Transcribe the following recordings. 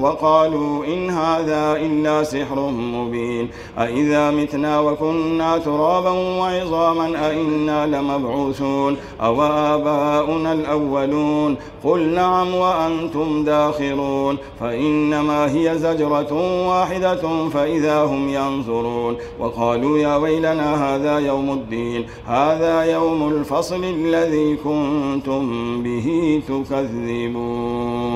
وقالوا إن هذا إلا سحر مبين أإذا متنا وكنا ترابا وعظاما أئنا لمبعوثون أو آباؤنا الأولون قل نعم وأنتم داخرون فإنما هي زجرة واحدة فإذا هم ينظرون وقالوا يا ويلنا هذا يوم الدين هذا يوم الفصل الذي كنتم به تكذبون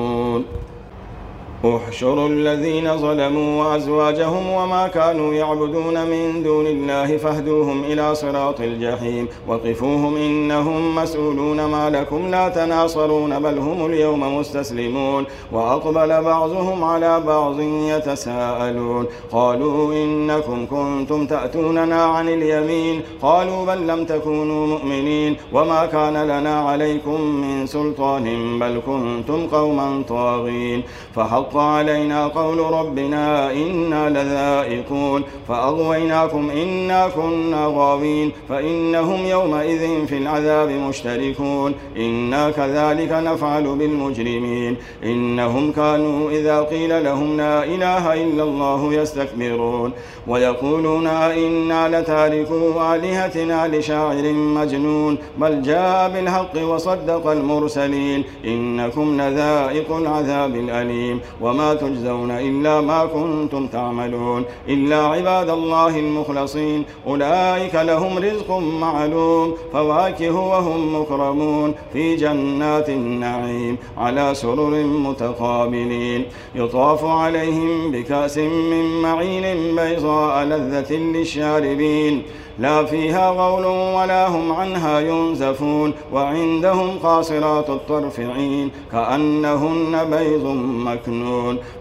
احشروا الذين ظلموا وأزواجهم وما كانوا يعبدون من دون الله فاهدوهم إلى صراط الجحيم وقفوهم إنهم مسؤولون ما لكم لا تناصرون بل هم اليوم مستسلمون وأقبل بعضهم على بعض يتساءلون قالوا إنكم كنتم تأتوننا عن اليمين قالوا بل لم تكونوا مؤمنين وما كان لنا عليكم من سلطان بل كنتم قوما طاغين فحق حق علينا قول ربنا إنا لذائقون فأغويناكم إنا كنا غاوين فإنهم يومئذ في العذاب مشتركون إنا كذلك نفعل بالمجرمين إنهم كانوا إذا قيل لهم لا إله إلا الله يستكبرون ويقولون أئنا لتاركوا آلهتنا لشاعر مجنون بل جاء بالحق وصدق المرسلين إنكم لذائق العذاب الأليم وما تجزون إلا ما كنتم تعملون إلا عباد الله المخلصين أولئك لهم رزق معلوم فواكه وهم مكرمون في جنات النعيم على سرر متقابلين. يطاف عليهم بكأس من معين بيضاء لذة للشاربين. لا فيها غول ولا هم عنها ينزفون وعندهم قاصرات الطرف عين كأنهن بيض مكنون.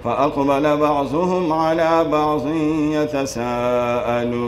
فأقبل بعضهم على بعض يتساءلون.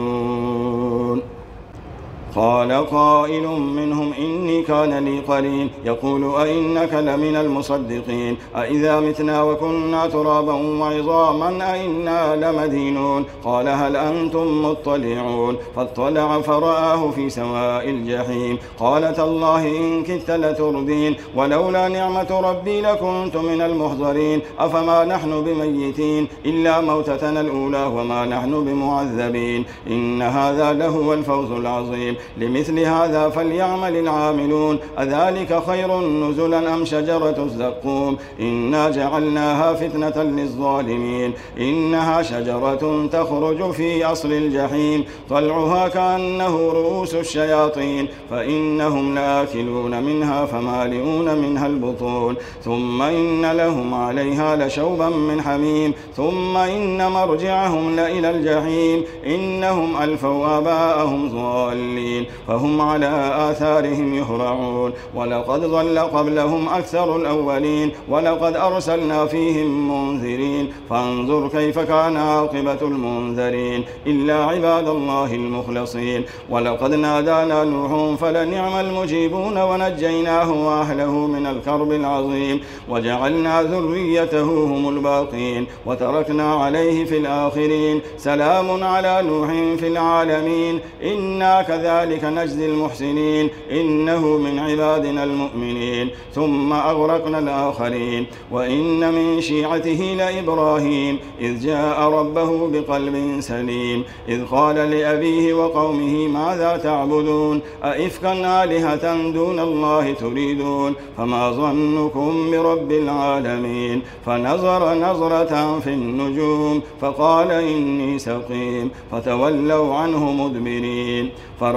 قال قائل منهم إني كان لي قرين يقول أئنك لمن المصدقين. أئذا متنا وكنا ترابا وعظاما أئنا لمدينون. قال هل أنتم مطلعون؟ فاطلع فرآه في سواء الجحيم. قال تالله إن كدت لتردين. ولولا نعمة ربي لكنت من المحضرين. أفما نحن بميتين؟ إلا موتتنا الأولى وما نحن بمعذبين. إن هذا لهو الفوز العظيم. لمثل هذا فليعمل العاملون. أذلك خير نزلا أم شجرة الزقوم؟ إنا جعلناها فتنة للظالمين. إنها شجرة تخرج في أصل الجحيم. طلعها كأنه رؤوس الشياطين. فإنهم لآكلون منها فمالئون منها البطون. ثم إن لهم عليها لشوبا من حميم. ثم إن مرجعهم لإلى الجحيم. إنهم ألفوا آباءهم ضالين. المرسلين فهم على آثارهم يهرعون. ولقد ضل قبلهم أكثر الأولين ولقد أرسلنا فيهم منذرين. فانظر كيف كان عاقبة المنذرين إلا عباد الله المخلصين. ولقد نادانا نوح فلنعم المجيبون ونجيناه وأهله من الكرب العظيم. وجعلنا ذريته هم الباقين وتركنا عليه في الآخرين. سلام على نوح في العالمين. إنا كذلك كذلك نجزي المحسنين. إنه من عبادنا المؤمنين. ثم أغرقنا الآخرين. وإن من شيعته لإبراهيم. إذ جاء ربه بقلب سليم. إذ قال لأبيه وقومه ماذا تعبدون؟ أئفكا آلهة دون الله تريدون؟ فما ظنكم برب العالمين. فنظر نظرة في النجوم فقال إني سقيم. فتولوا عنه مدبرين.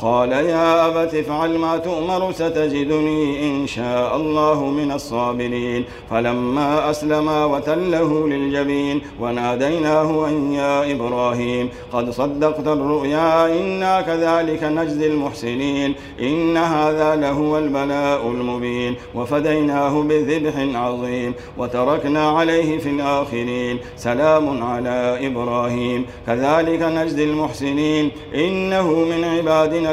قال يا أبت افعل ما تؤمر ستجدني إن شاء الله من الصابرين. فلما أسلما وتله للجبين وناديناه أن يا إبراهيم قد صدقت الرؤيا إنا كذلك نجزي المحسنين. إن هذا لهو البلاء المبين. وفديناه بذبح عظيم وتركنا عليه في الآخرين. سلام على إبراهيم. كذلك نجزي المحسنين. إنه من عبادنا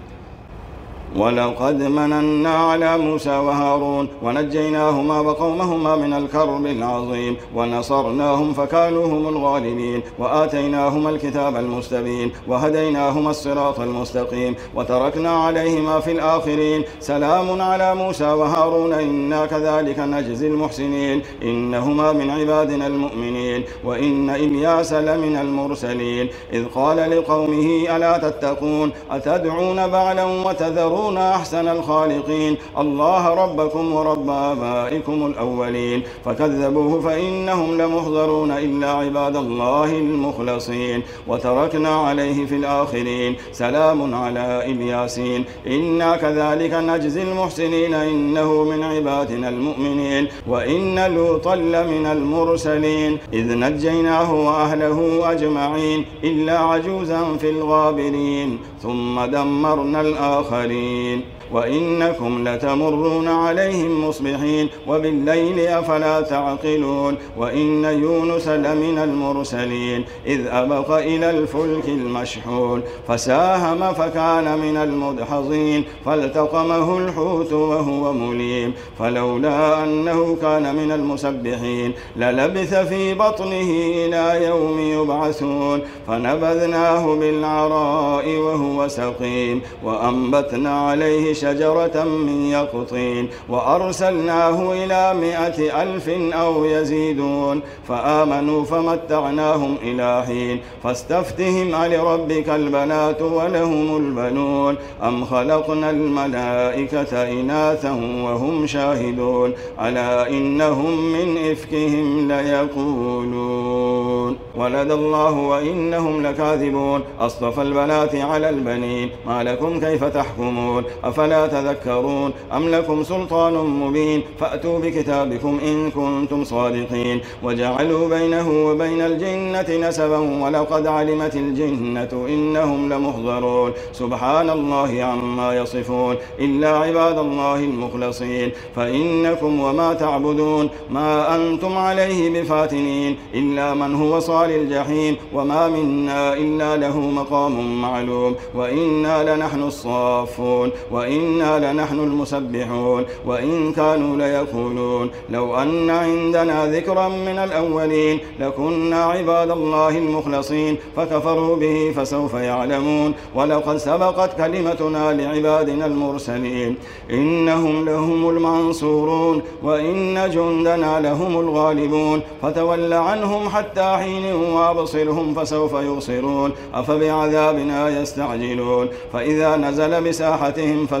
ولقد مننا على موسى وهارون ونجيناهما وقومهما من الكرب العظيم ونصرناهم فكانوا هم الغالبين وآتيناهما الكتاب المستبين وهديناهما الصراط المستقيم وتركنا عليهما في الآخرين. سلام على موسى وهارون إنا كذلك نجزي المحسنين. إنهما من عبادنا المؤمنين وإن إلياس لمن المرسلين. إذ قال لقومه ألا تتقون؟ أتدعون بعلا وتذرون تذرون أحسن الخالقين. الله ربكم ورب آبائكم الأولين. فكذبوه فإنهم لمحضرون إلا عباد الله المخلصين. وتركنا عليه في الآخرين. سلام على إلياسين إنا كذلك نجزي المحسنين. إنه من عبادنا المؤمنين. وإن لوطا لمن المرسلين. إذ نجيناه وأهله أجمعين. إلا عجوزا في الغابرين. ثم دمرنا الآخرين. العالمين وإنكم لتمرون عليهم مصبحين وبالليل أفلا تعقلون وإن يونس لمن المرسلين إذ أبق إلى الفلك المشحون فساهم فكان من المدحضين فالتقمه الحوت وهو مليم فلولا أنه كان من المسبحين للبث في بطنه إلى يوم يبعثون فنبذناه بالعراء وهو سقيم وأنبتنا عليه شجرة من يقطين وأرسلناه إلى مائة ألف أو يزيدون فآمنوا فمتعناهم إلى حين فاستفتهم ألربك البنات ولهم البنون أم خلقنا الملائكة إناثا وهم شاهدون ألا إنهم من إفكهم ليقولون ولد الله وإنهم لكاذبون أصطفى البنات على البنين ما لكم كيف تحكمون أفلا أفلا تذكرون أم لكم سلطان مبين فأتوا بكتابكم إن كنتم صادقين وجعلوا بينه وبين الجنة نسبا ولقد علمت الجنة إنهم لمحضرون سبحان الله عما يصفون إلا عباد الله المخلصين فإنكم وما تعبدون ما أنتم عليه بفاتنين إلا من هو صال الجحيم وما منا إلا له مقام معلوم وإنا لنحن الصافون وإن وإنا لنحن المسبحون وإن كانوا ليقولون لو أن عندنا ذكرا من الأولين لكنا عباد الله المخلصين فكفروا به فسوف يعلمون ولقد سبقت كلمتنا لعبادنا المرسلين إنهم لهم المنصورون وإن جندنا لهم الغالبون فتول عنهم حتى حين وأبصرهم فسوف يبصرون أفبعذابنا يستعجلون فإذا نزل بساحتهم فسوف